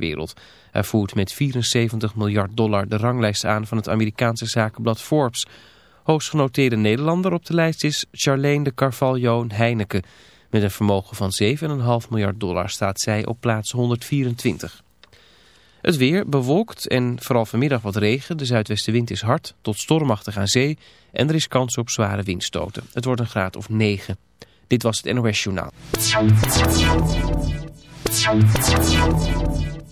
wereld. Hij voert met 74 miljard dollar de ranglijst aan van het Amerikaanse zakenblad Forbes. Hoogstgenoteerde Nederlander op de lijst is Charlene de Carvalho Heineken. Met een vermogen van 7,5 miljard dollar staat zij op plaats 124. Het weer bewolkt en vooral vanmiddag wat regen. De zuidwestenwind is hard tot stormachtig aan zee en er is kans op zware windstoten. Het wordt een graad of 9. Dit was het NOS Journaal.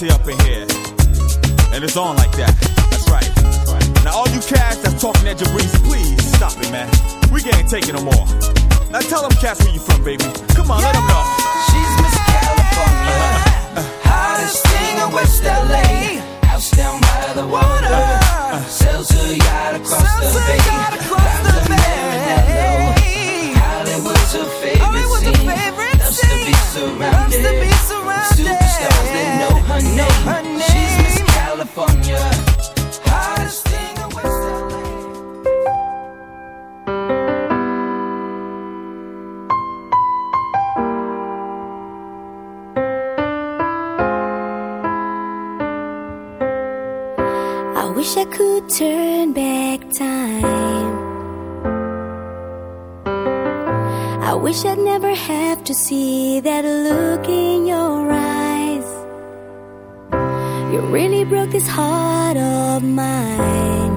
royalty up in here. And it's on like that. That's right. Now, all you cats that's talking at Jabriz, please stop it, man. We can't take it no more. Now, tell them cats where you from, baby. Come on, yeah. let them know. She's Miss California. Uh, uh, hottest thing in West LA. House down by the water. Uh, uh, Sells her yacht across Sells the bay. Across the bay. her name. She's Miss California. Hottest thing in West LA. I wish I could turn back time. I wish I'd never have to see that this heart of mine.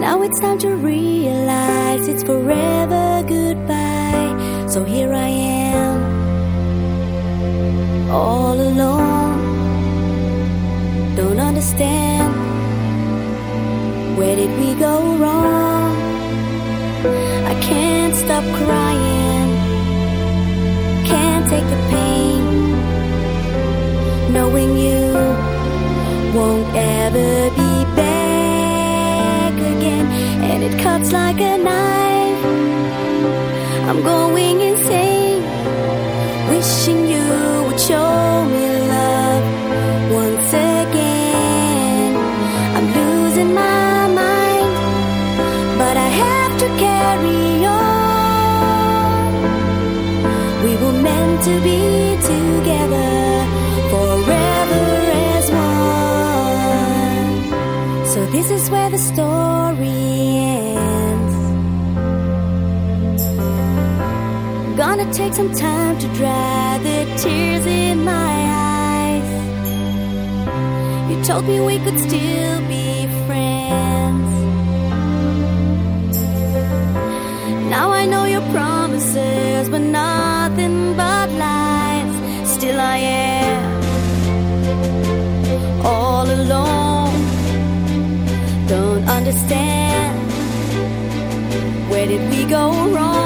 Now it's time to realize it's forever goodbye. So here I am, all alone. Don't understand where did we go wrong? I can't stop crying, can't take the won't ever be back again. And it cuts like a knife. I'm going insane. Wishing you would show me love once again. I'm losing my mind but i have to carry on. We were meant to be take some time to dry the tears in my eyes. You told me we could still be friends. Now I know your promises were nothing but lies. Still, I am all alone. Don't understand. Where did we go wrong?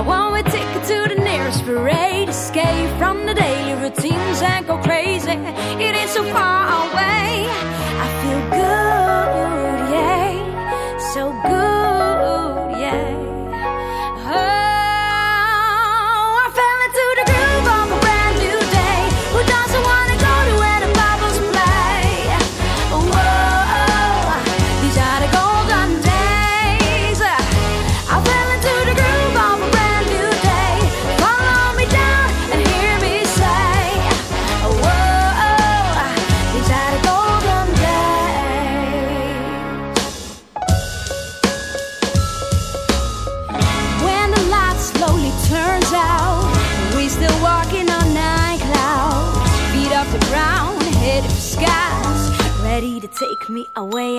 I want ticket to the nearest parade, escape from the daily routine.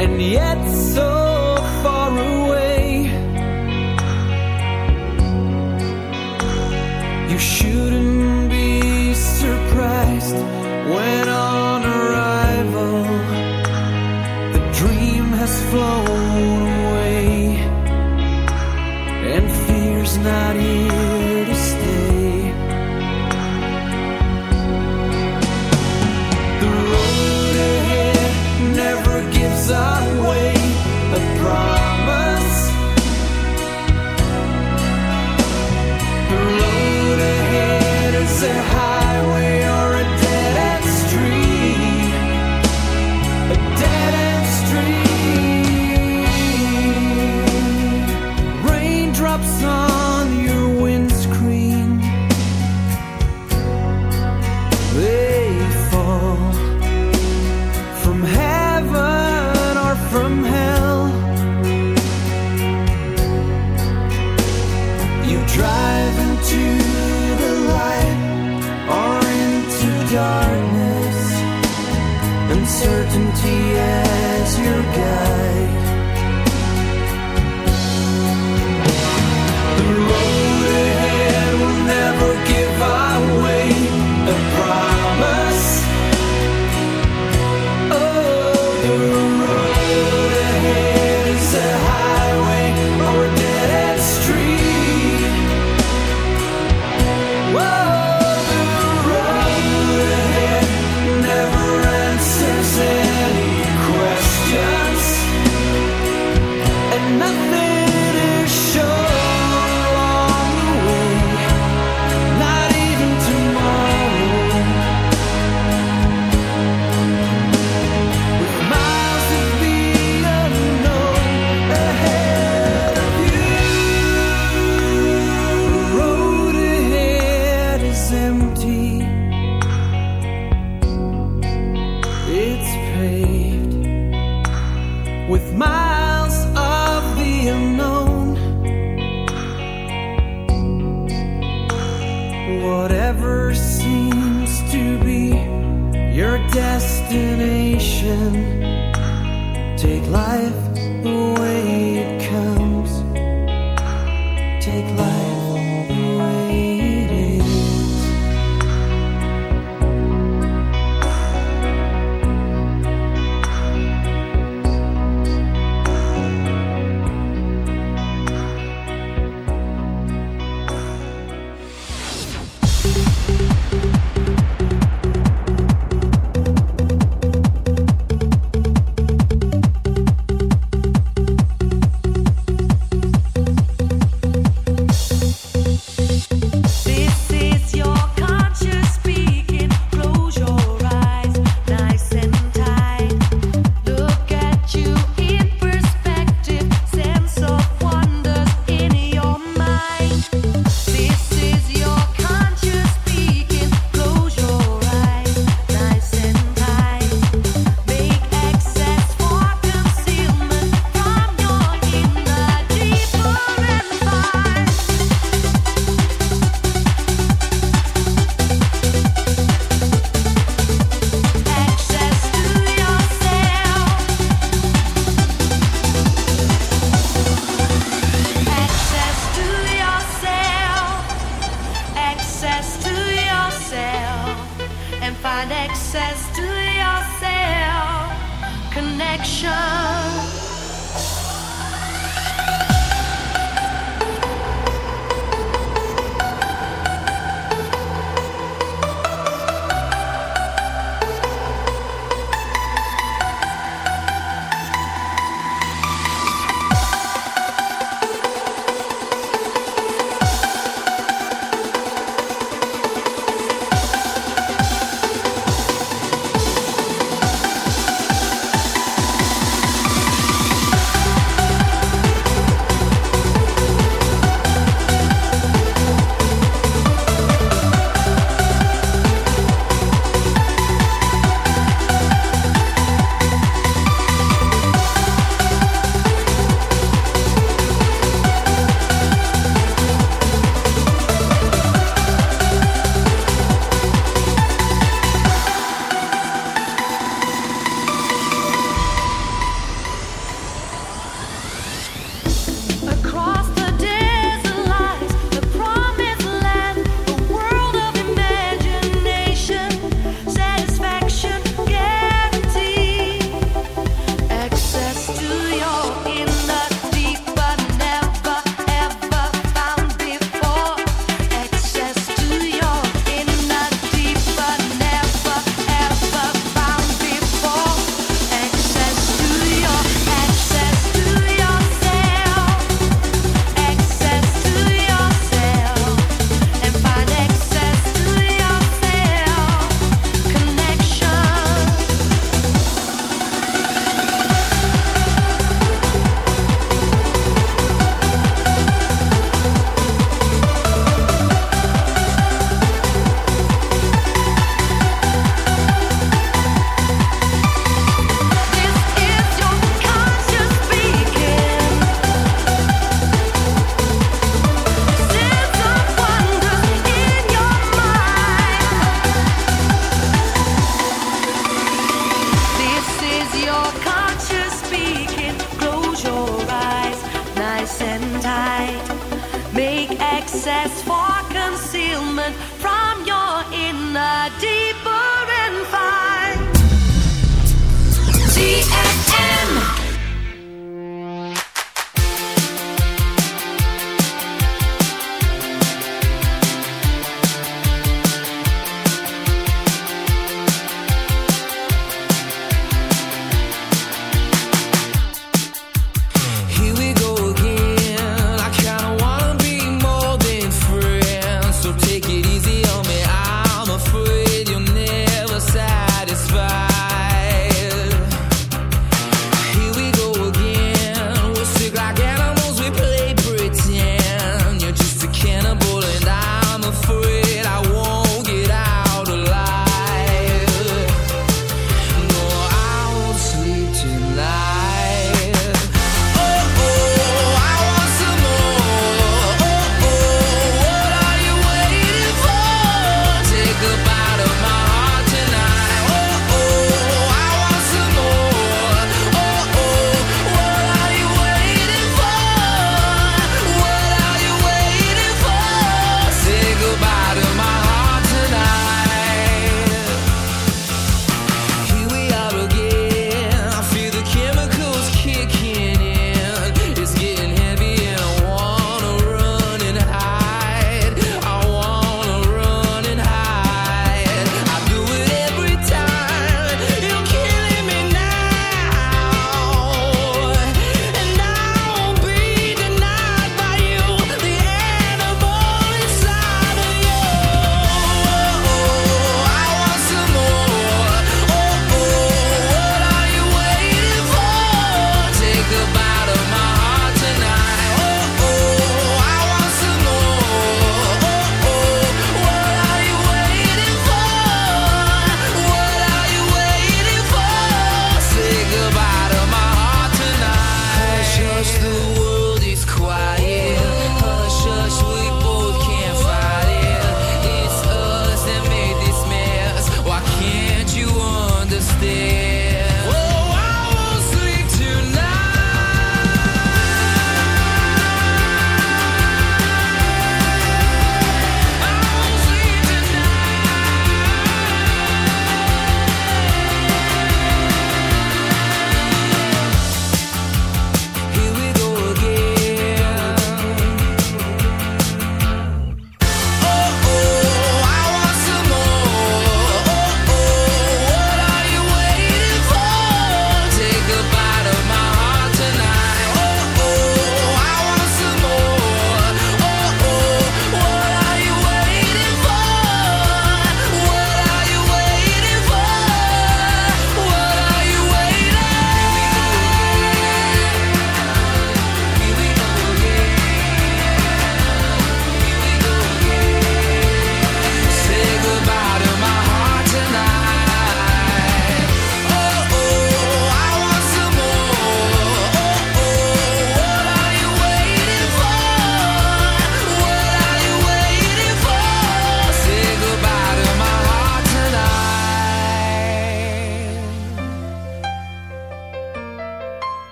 and yet so far away. You shouldn't be surprised when on arrival the dream has flown away and fear's not here.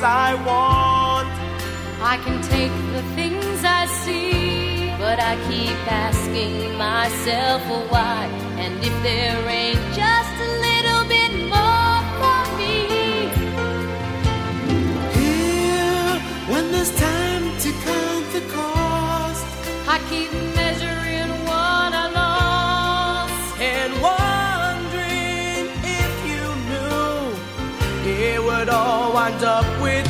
Things I want, I can take the things I see, but I keep asking myself why. And if there ain't just a little bit more for me, here, when there's time to count the cost, I keep it all wind up with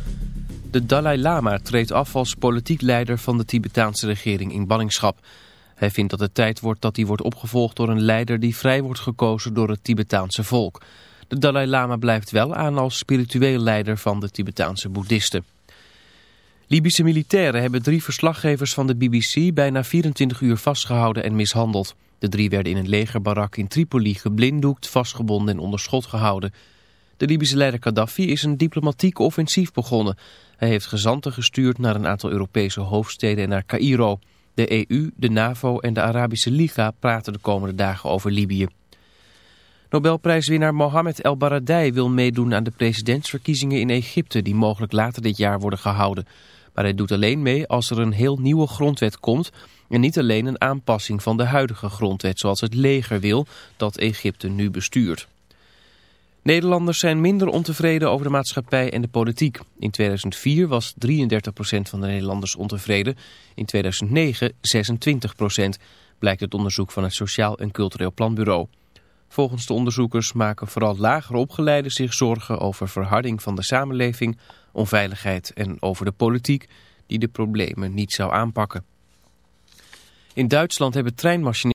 De Dalai Lama treedt af als politiek leider van de Tibetaanse regering in ballingschap. Hij vindt dat het tijd wordt dat hij wordt opgevolgd door een leider die vrij wordt gekozen door het Tibetaanse volk. De Dalai Lama blijft wel aan als spiritueel leider van de Tibetaanse boeddhisten. Libische militairen hebben drie verslaggevers van de BBC bijna 24 uur vastgehouden en mishandeld. De drie werden in een legerbarak in Tripoli geblinddoekt, vastgebonden en onder schot gehouden. De Libische leider Gaddafi is een diplomatiek offensief begonnen. Hij heeft gezanten gestuurd naar een aantal Europese hoofdsteden en naar Cairo. De EU, de NAVO en de Arabische Liga praten de komende dagen over Libië. Nobelprijswinnaar Mohamed El Baradei wil meedoen aan de presidentsverkiezingen in Egypte... die mogelijk later dit jaar worden gehouden. Maar hij doet alleen mee als er een heel nieuwe grondwet komt... en niet alleen een aanpassing van de huidige grondwet... zoals het leger wil dat Egypte nu bestuurt. Nederlanders zijn minder ontevreden over de maatschappij en de politiek. In 2004 was 33% van de Nederlanders ontevreden. In 2009 26%, blijkt het onderzoek van het Sociaal en Cultureel Planbureau. Volgens de onderzoekers maken vooral lager opgeleiden zich zorgen over verharding van de samenleving, onveiligheid en over de politiek die de problemen niet zou aanpakken. In Duitsland hebben treinmachinisten